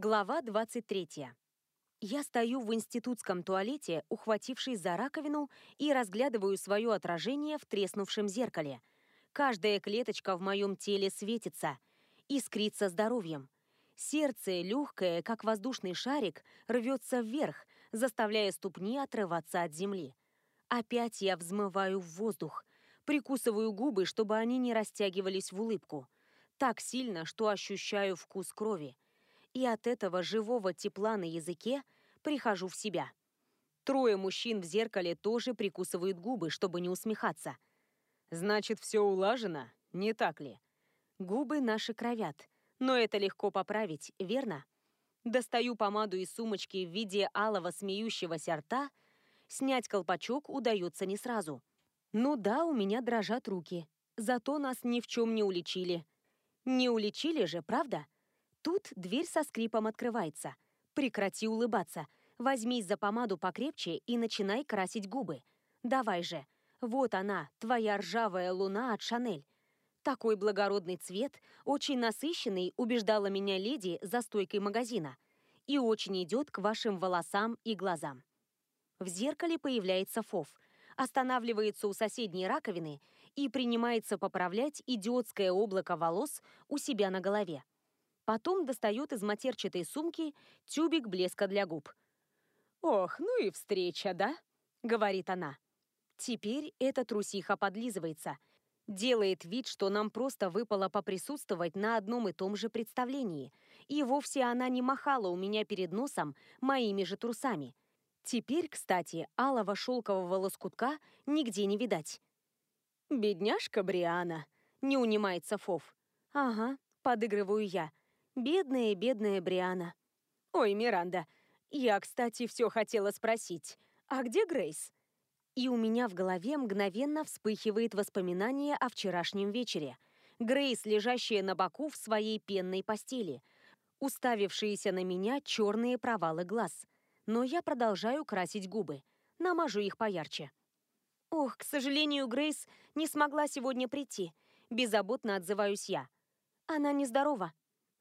Глава 23. Я стою в институтском туалете, ухватившись за раковину, и разглядываю свое отражение в треснувшем зеркале. Каждая клеточка в моем теле светится, искрится здоровьем. Сердце, легкое, как воздушный шарик, рвется вверх, заставляя ступни отрываться от земли. Опять я взмываю в воздух, прикусываю губы, чтобы они не растягивались в улыбку. Так сильно, что ощущаю вкус крови и от этого живого тепла на языке прихожу в себя. Трое мужчин в зеркале тоже прикусывают губы, чтобы не усмехаться. «Значит, все улажено, не так ли?» Губы наши кровят, но это легко поправить, верно? Достаю помаду из сумочки в виде алого смеющегося рта. Снять колпачок удается не сразу. Ну да, у меня дрожат руки. Зато нас ни в чем не уличили. Не уличили же, правда? Тут дверь со скрипом открывается. Прекрати улыбаться. Возьмись за помаду покрепче и начинай красить губы. Давай же. Вот она, твоя ржавая луна от Шанель. Такой благородный цвет, очень насыщенный, убеждала меня леди за стойкой магазина. И очень идет к вашим волосам и глазам. В зеркале появляется Фов, останавливается у соседней раковины и принимается поправлять идиотское облако волос у себя на голове. Потом достает из матерчатой сумки тюбик блеска для губ. «Ох, ну и встреча, да?» — говорит она. Теперь эта трусиха подлизывается. Делает вид, что нам просто выпало поприсутствовать на одном и том же представлении. И вовсе она не махала у меня перед носом моими же трусами. Теперь, кстати, алого шелкового лоскутка нигде не видать. «Бедняжка Бриана», — не унимается Фов. «Ага», — подыгрываю я. Бедная, бедная Бриана. Ой, Миранда, я, кстати, все хотела спросить. А где Грейс? И у меня в голове мгновенно вспыхивает воспоминание о вчерашнем вечере. Грейс, лежащая на боку в своей пенной постели, уставившиеся на меня черные провалы глаз. Но я продолжаю красить губы, намажу их поярче. «Ох, к сожалению, Грейс не смогла сегодня прийти», — беззаботно отзываюсь я. «Она нездорова».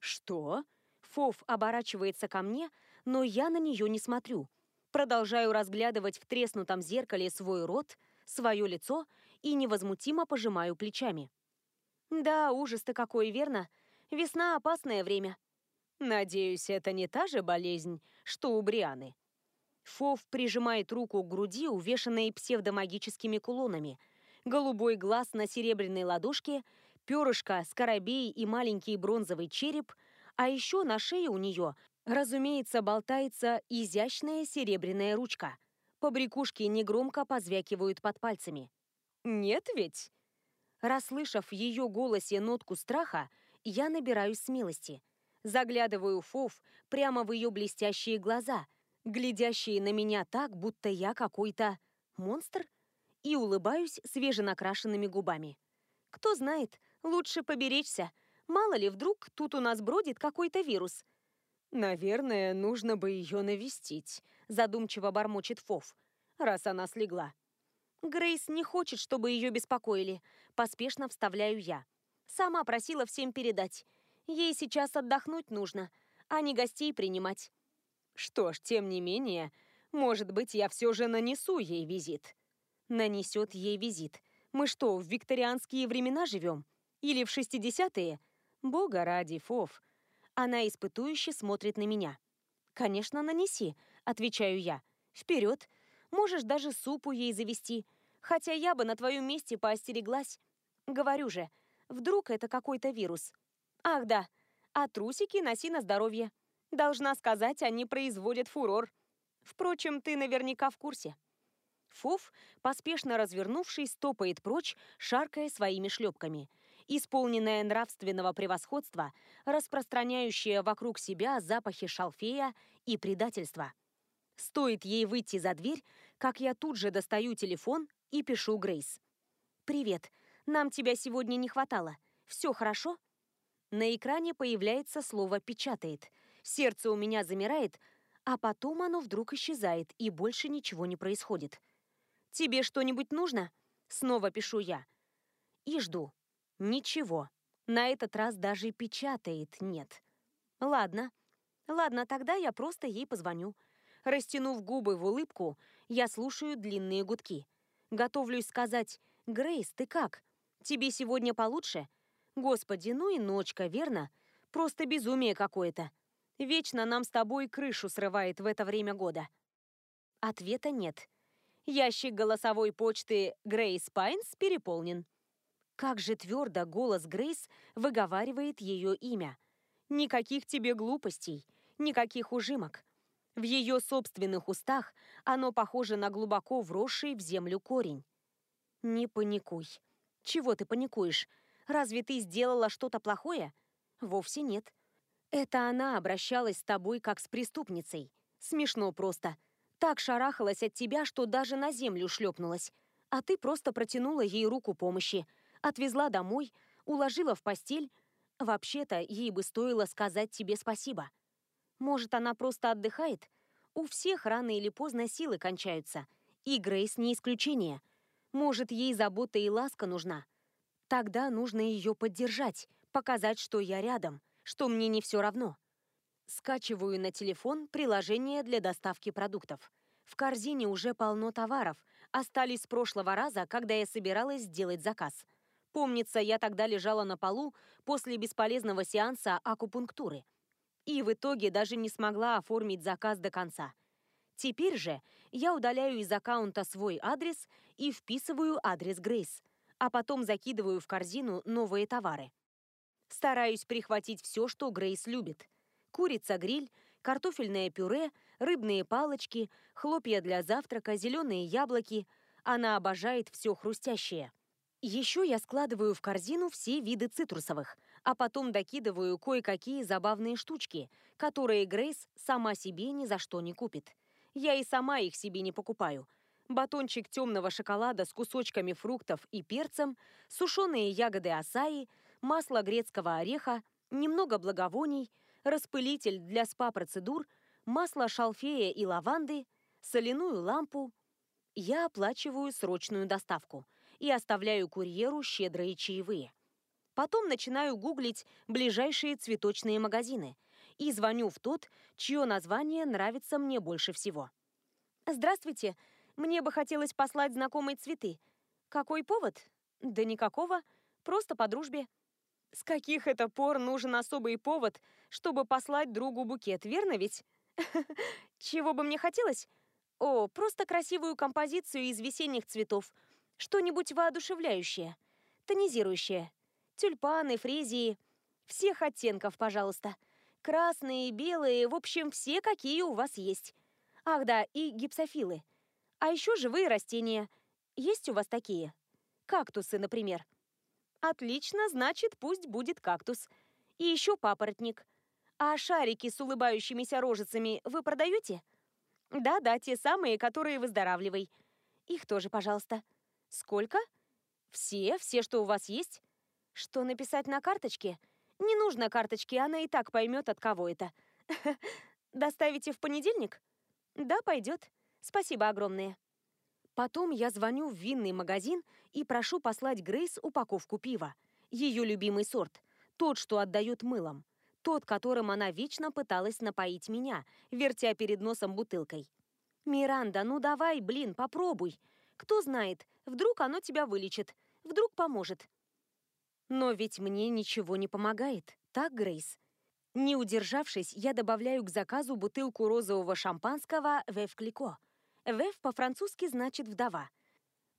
«Что?» Фов оборачивается ко мне, но я на нее не смотрю. Продолжаю разглядывать в треснутом зеркале свой рот, свое лицо и невозмутимо пожимаю плечами. «Да, ужас-то какой, верно? Весна — опасное время». «Надеюсь, это не та же болезнь, что у Брианы». Фов прижимает руку к груди, увешанной псевдомагическими кулонами. Голубой глаз на серебряной ладошке перышко, скоробей и маленький бронзовый череп, а еще на шее у нее, разумеется, болтается изящная серебряная ручка. Побрякушки негромко позвякивают под пальцами. «Нет ведь?» Расслышав в ее голосе нотку страха, я набираюсь смелости. Заглядываю Фов прямо в ее блестящие глаза, глядящие на меня так, будто я какой-то монстр, и улыбаюсь свеженакрашенными губами. Кто знает, Лучше поберечься. Мало ли, вдруг тут у нас бродит какой-то вирус. Наверное, нужно бы ее навестить, задумчиво бормочет Фов, раз она слегла. Грейс не хочет, чтобы ее беспокоили. Поспешно вставляю я. Сама просила всем передать. Ей сейчас отдохнуть нужно, а не гостей принимать. Что ж, тем не менее, может быть, я все же нанесу ей визит. Нанесет ей визит. Мы что, в викторианские времена живем? Или в 60-е? Бога ради, Фов. Она испытующе смотрит на меня. «Конечно, нанеси», — отвечаю я. «Вперед! Можешь даже супу ей завести. Хотя я бы на твоем месте поостереглась. Говорю же, вдруг это какой-то вирус. Ах да, а трусики носи на здоровье. Должна сказать, они производят фурор. Впрочем, ты наверняка в курсе». Фуф, поспешно развернувшись, топает прочь, шаркая своими шлепками исполненная нравственного превосходства, распространяющая вокруг себя запахи шалфея и предательства. Стоит ей выйти за дверь, как я тут же достаю телефон и пишу Грейс. «Привет. Нам тебя сегодня не хватало. Все хорошо?» На экране появляется слово «печатает». Сердце у меня замирает, а потом оно вдруг исчезает, и больше ничего не происходит. «Тебе что-нибудь нужно?» Снова пишу я. И жду. Ничего. На этот раз даже печатает нет. Ладно. Ладно, тогда я просто ей позвоню. Растянув губы в улыбку, я слушаю длинные гудки. Готовлюсь сказать «Грейс, ты как? Тебе сегодня получше?» Господи, ну и ночка, верно? Просто безумие какое-то. Вечно нам с тобой крышу срывает в это время года. Ответа нет. Ящик голосовой почты Грейс Пайнс переполнен. Как же твердо голос Грейс выговаривает ее имя. Никаких тебе глупостей, никаких ужимок. В ее собственных устах оно похоже на глубоко вросший в землю корень. Не паникуй. Чего ты паникуешь? Разве ты сделала что-то плохое? Вовсе нет. Это она обращалась с тобой как с преступницей. Смешно просто. Так шарахалась от тебя, что даже на землю шлепнулась. А ты просто протянула ей руку помощи, отвезла домой, уложила в постель. Вообще-то, ей бы стоило сказать тебе спасибо. Может, она просто отдыхает? У всех рано или поздно силы кончаются. И Грейс не исключение. Может, ей забота и ласка нужна. Тогда нужно ее поддержать, показать, что я рядом, что мне не все равно. Скачиваю на телефон приложение для доставки продуктов. В корзине уже полно товаров, остались с прошлого раза, когда я собиралась сделать заказ. Помнится, я тогда лежала на полу после бесполезного сеанса акупунктуры – и в итоге даже не смогла оформить заказ до конца. Теперь же я удаляю из аккаунта свой адрес и вписываю адрес Грейс, а потом закидываю в корзину новые товары. Стараюсь прихватить все, что Грейс любит. Курица-гриль, картофельное пюре, рыбные палочки, хлопья для завтрака, зеленые яблоки. Она обожает все хрустящее. Еще я складываю в корзину все виды цитрусовых, а потом докидываю кое-какие забавные штучки, которые Грейс сама себе ни за что не купит. Я и сама их себе не покупаю. Батончик темного шоколада с кусочками фруктов и перцем, сушеные ягоды асаи, масло грецкого ореха, немного благовоний, распылитель для спа-процедур, масло шалфея и лаванды, соляную лампу. Я оплачиваю срочную доставку и оставляю курьеру щедрые чаевые. Потом начинаю гуглить ближайшие цветочные магазины и звоню в тот, чье название нравится мне больше всего. «Здравствуйте, мне бы хотелось послать знакомые цветы. Какой повод?» «Да никакого, просто по дружбе». «С каких это пор нужен особый повод, чтобы послать другу букет, верно ведь?» «Чего бы мне хотелось?» «О, просто красивую композицию из весенних цветов. Что-нибудь воодушевляющее, тонизирующее, Тюльпаны, фрезии. Всех оттенков, пожалуйста. Красные, белые, в общем, все, какие у вас есть. Ах да, и гипсофилы. А еще живые растения. Есть у вас такие? Кактусы, например. Отлично, значит, пусть будет кактус. И еще папоротник. А шарики с улыбающимися рожицами вы продаете? Да-да, те самые, которые выздоравливай. Их тоже, пожалуйста. Сколько? Все, все, что у вас есть? Что написать на карточке? Не нужно карточки, она и так поймет, от кого это. Доставите в понедельник? Да, пойдет. Спасибо огромное. Потом я звоню в винный магазин и прошу послать Грейс упаковку пива. Ее любимый сорт. Тот, что отдают мылом. Тот, которым она вечно пыталась напоить меня, вертя перед носом бутылкой. «Миранда, ну давай, блин, попробуй. Кто знает, вдруг оно тебя вылечит, вдруг поможет». Но ведь мне ничего не помогает, так, Грейс? Не удержавшись, я добавляю к заказу бутылку розового шампанского «Вев Клико». «Вев» по-французски значит «вдова».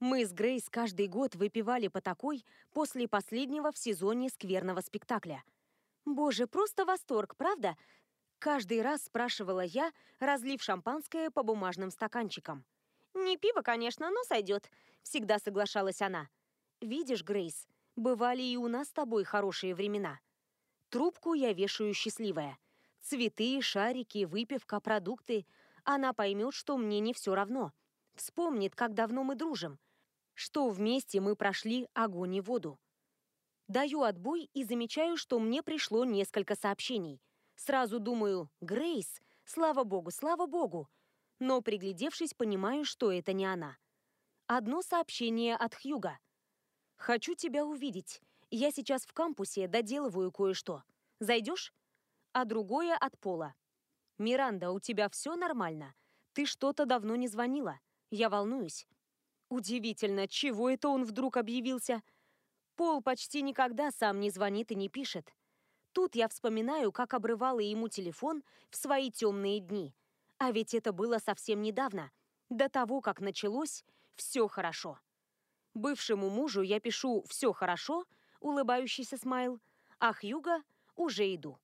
Мы с Грейс каждый год выпивали по такой после последнего в сезоне скверного спектакля. Боже, просто восторг, правда? Каждый раз спрашивала я, разлив шампанское по бумажным стаканчикам. «Не пиво, конечно, но сойдет», — всегда соглашалась она. «Видишь, Грейс, Бывали и у нас с тобой хорошие времена. Трубку я вешаю счастливая. Цветы, шарики, выпивка, продукты. Она поймет, что мне не все равно. Вспомнит, как давно мы дружим. Что вместе мы прошли огонь и воду. Даю отбой и замечаю, что мне пришло несколько сообщений. Сразу думаю «Грейс, слава богу, слава богу!» Но, приглядевшись, понимаю, что это не она. Одно сообщение от Хьюга. «Хочу тебя увидеть. Я сейчас в кампусе доделываю кое-что. Зайдешь?» А другое от Пола. «Миранда, у тебя все нормально? Ты что-то давно не звонила. Я волнуюсь». Удивительно, чего это он вдруг объявился? Пол почти никогда сам не звонит и не пишет. Тут я вспоминаю, как обрывала ему телефон в свои темные дни. А ведь это было совсем недавно. До того, как началось «все хорошо». Бывшему мужу я пишу «все хорошо», улыбающийся смайл, а Хьюга уже иду.